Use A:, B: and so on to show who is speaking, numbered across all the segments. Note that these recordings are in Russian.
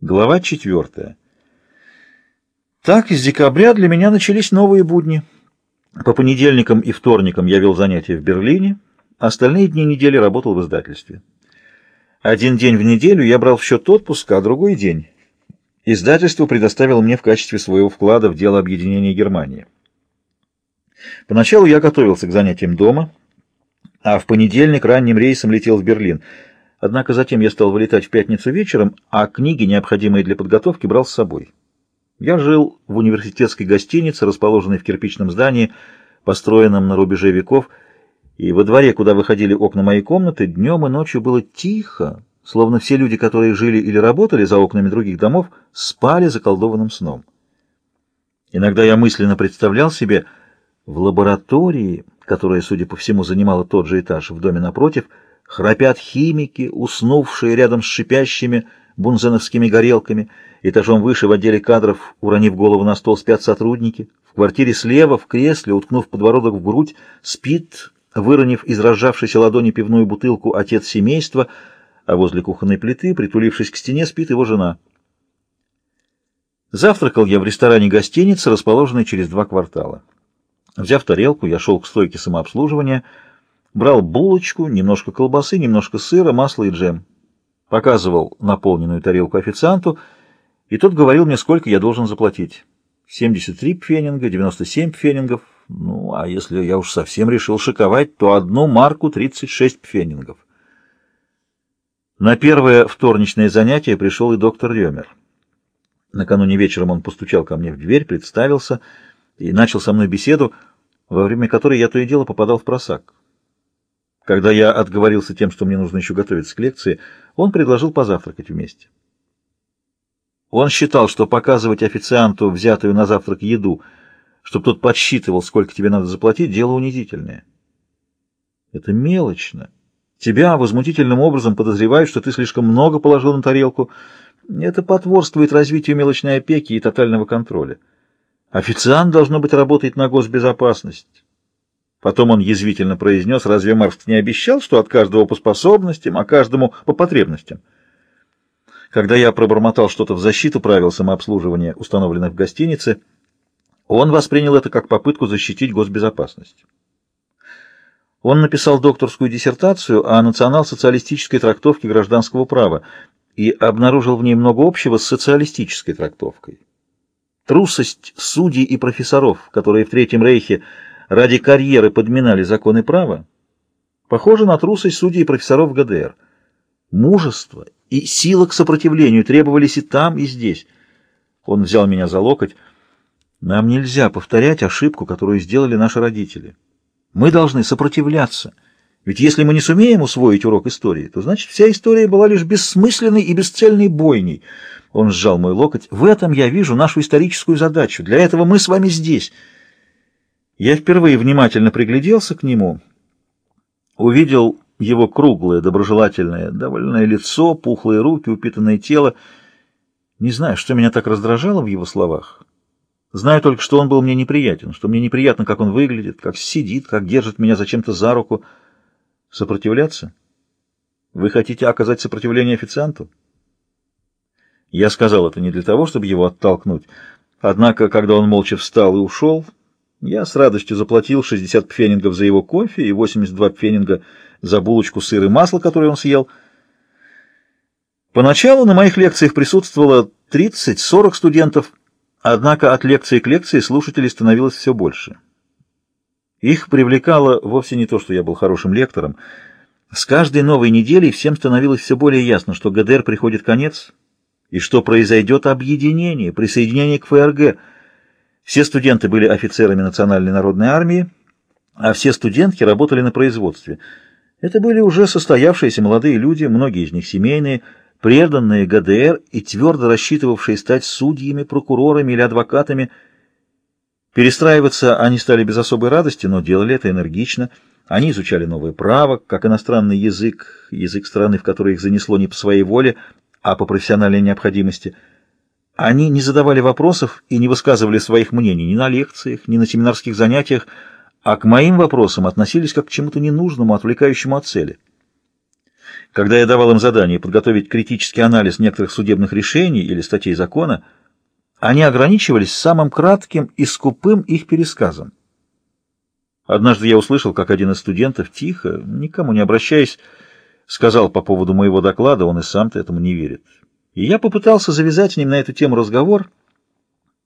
A: Глава четвертая. Так, с декабря для меня начались новые будни. По понедельникам и вторникам я вел занятия в Берлине, остальные дни недели работал в издательстве. Один день в неделю я брал в счет отпуска, а другой день издательство предоставило мне в качестве своего вклада в дело объединения Германии. Поначалу я готовился к занятиям дома, а в понедельник ранним рейсом летел в Берлин — Однако затем я стал вылетать в пятницу вечером, а книги, необходимые для подготовки, брал с собой. Я жил в университетской гостинице, расположенной в кирпичном здании, построенном на рубеже веков, и во дворе, куда выходили окна моей комнаты, днем и ночью было тихо, словно все люди, которые жили или работали за окнами других домов, спали заколдованным сном. Иногда я мысленно представлял себе в лаборатории, которая, судя по всему, занимала тот же этаж в доме напротив, Храпят химики, уснувшие рядом с шипящими бунзеновскими горелками. Этажом выше в отделе кадров, уронив голову на стол, спят сотрудники. В квартире слева, в кресле, уткнув подбородок в грудь, спит, выронив из разжавшейся ладони пивную бутылку, отец семейства, а возле кухонной плиты, притулившись к стене, спит его жена. Завтракал я в ресторане гостиницы, расположенной через два квартала. Взяв тарелку, я шел к стойке самообслуживания — Брал булочку, немножко колбасы, немножко сыра, масла и джем. Показывал наполненную тарелку официанту, и тот говорил мне, сколько я должен заплатить. 73 пфенинга, 97 пфенингов. Ну, а если я уж совсем решил шиковать, то одну марку 36 пфенингов. На первое вторничное занятие пришел и доктор Ремер. Накануне вечером он постучал ко мне в дверь, представился и начал со мной беседу, во время которой я то и дело попадал в просак. Когда я отговорился тем, что мне нужно еще готовиться к лекции, он предложил позавтракать вместе. Он считал, что показывать официанту взятую на завтрак еду, чтобы тот подсчитывал, сколько тебе надо заплатить, дело унизительное. Это мелочно. Тебя возмутительным образом подозревают, что ты слишком много положил на тарелку. Это потворствует развитию мелочной опеки и тотального контроля. Официант, должно быть, работает на госбезопасность. Потом он язвительно произнес, разве Маркс не обещал, что от каждого по способностям, а каждому по потребностям? Когда я пробормотал что-то в защиту правил самообслуживания, установленных в гостинице, он воспринял это как попытку защитить госбезопасность. Он написал докторскую диссертацию о национал-социалистической трактовке гражданского права и обнаружил в ней много общего с социалистической трактовкой. Трусость судей и профессоров, которые в Третьем Рейхе ради карьеры подминали законы права, похоже на трусость судей и профессоров ГДР. Мужество и сила к сопротивлению требовались и там, и здесь. Он взял меня за локоть. Нам нельзя повторять ошибку, которую сделали наши родители. Мы должны сопротивляться. Ведь если мы не сумеем усвоить урок истории, то значит вся история была лишь бессмысленной и бесцельной бойней. Он сжал мой локоть. В этом я вижу нашу историческую задачу. Для этого мы с вами здесь. Я впервые внимательно пригляделся к нему, увидел его круглое, доброжелательное, довольное лицо, пухлые руки, упитанное тело. Не знаю, что меня так раздражало в его словах. Знаю только, что он был мне неприятен, что мне неприятно, как он выглядит, как сидит, как держит меня зачем-то за руку. Сопротивляться? Вы хотите оказать сопротивление официанту? Я сказал это не для того, чтобы его оттолкнуть. Однако, когда он молча встал и ушел, я с радостью заплатил 60 пфенингов за его кофе и 82 пфенинга за булочку сыр и масло, которое он съел. Поначалу на моих лекциях присутствовало 30-40 студентов, однако от лекции к лекции слушателей становилось все больше. Их привлекало вовсе не то, что я был хорошим лектором. С каждой новой неделей всем становилось все более ясно, что ГДР приходит конец, и что произойдет объединение, присоединение к ФРГ – все студенты были офицерами Национальной народной армии, а все студентки работали на производстве. Это были уже состоявшиеся молодые люди, многие из них семейные, преданные ГДР и твердо рассчитывавшие стать судьями, прокурорами или адвокатами. Перестраиваться они стали без особой радости, но делали это энергично. Они изучали новое право, как иностранный язык, язык страны, в которой их занесло не по своей воле, а по профессиональной необходимости – они не задавали вопросов и не высказывали своих мнений ни на лекциях, ни на семинарских занятиях, а к моим вопросам относились как к чему-то ненужному, отвлекающему от цели. Когда я давал им задание подготовить критический анализ некоторых судебных решений или статей закона, они ограничивались самым кратким и скупым их пересказом. Однажды я услышал, как один из студентов тихо, никому не обращаясь, сказал по поводу моего доклада, он и сам-то этому не верит. И я попытался завязать с ним на эту тему разговор.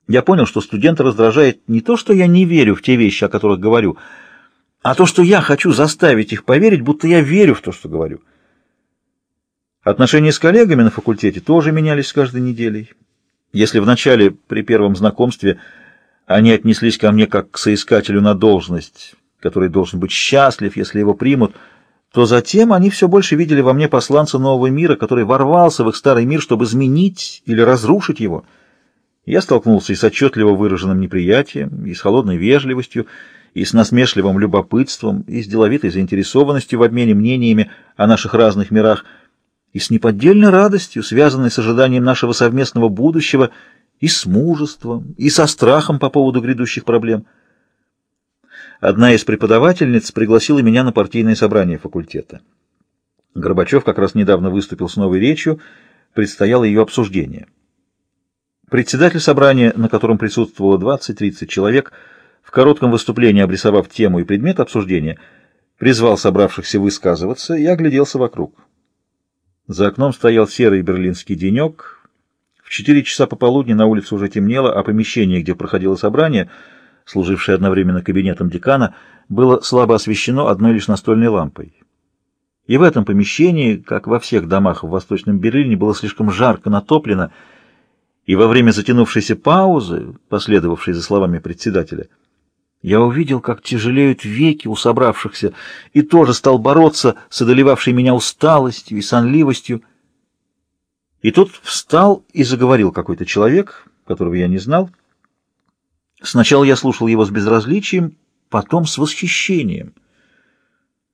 A: Я понял, что студента раздражает не то, что я не верю в те вещи, о которых говорю, а то, что я хочу заставить их поверить, будто я верю в то, что говорю. Отношения с коллегами на факультете тоже менялись с каждой неделей. Если вначале, при первом знакомстве, они отнеслись ко мне как к соискателю на должность, который должен быть счастлив, если его примут, то затем они все больше видели во мне посланца нового мира, который ворвался в их старый мир, чтобы изменить или разрушить его. Я столкнулся и с отчетливо выраженным неприятием, и с холодной вежливостью, и с насмешливым любопытством, и с деловитой заинтересованностью в обмене мнениями о наших разных мирах — и с неподдельной радостью, связанной с ожиданием нашего совместного будущего, и с мужеством, и со страхом по поводу грядущих проблем. Одна из преподавательниц пригласила меня на партийное собрание факультета. Горбачев как раз недавно выступил с новой речью, предстояло ее обсуждение. Председатель собрания, на котором присутствовало 20-30 человек, в коротком выступлении обрисовав тему и предмет обсуждения, призвал собравшихся высказываться и огляделся вокруг. За окном стоял серый берлинский денек. В четыре часа пополудни на улице уже темнело, а помещение, где проходило собрание, служившее одновременно кабинетом декана, было слабо освещено одной лишь настольной лампой. И в этом помещении, как во всех домах в Восточном Берлине, было слишком жарко натоплено, и во время затянувшейся паузы, последовавшей за словами председателя, я увидел, как тяжелеют веки у собравшихся, и тоже стал бороться с одолевавшей меня усталостью и сонливостью. И тут встал и заговорил какой-то человек, которого я не знал. Сначала я слушал его с безразличием, потом с восхищением.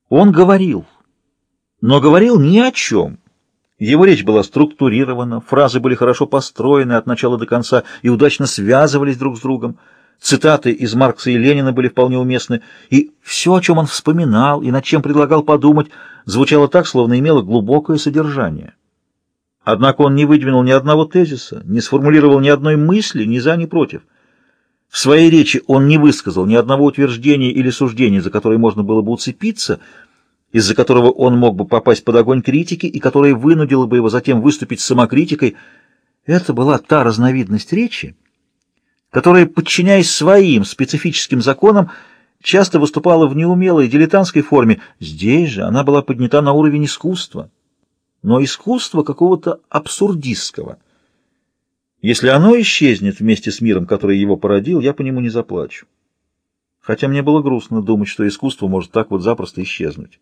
A: Он говорил, но говорил ни о чем. Его речь была структурирована, фразы были хорошо построены от начала до конца и удачно связывались друг с другом. Цитаты из Маркса и Ленина были вполне уместны, и все, о чем он вспоминал и над чем предлагал подумать, звучало так, словно имело глубокое содержание. Однако он не выдвинул ни одного тезиса, не сформулировал ни одной мысли ни за, ни против. В своей речи он не высказал ни одного утверждения или суждения, за которое можно было бы уцепиться, из-за которого он мог бы попасть под огонь критики и которое вынудило бы его затем выступить с самокритикой. Это была та разновидность речи, которая, подчиняясь своим специфическим законам, часто выступала в неумелой дилетантской форме. Здесь же она была поднята на уровень искусства, но искусства какого-то абсурдистского. Если оно исчезнет вместе с миром, который его породил, я по нему не заплачу. Хотя мне было грустно думать, что искусство может так вот запросто исчезнуть.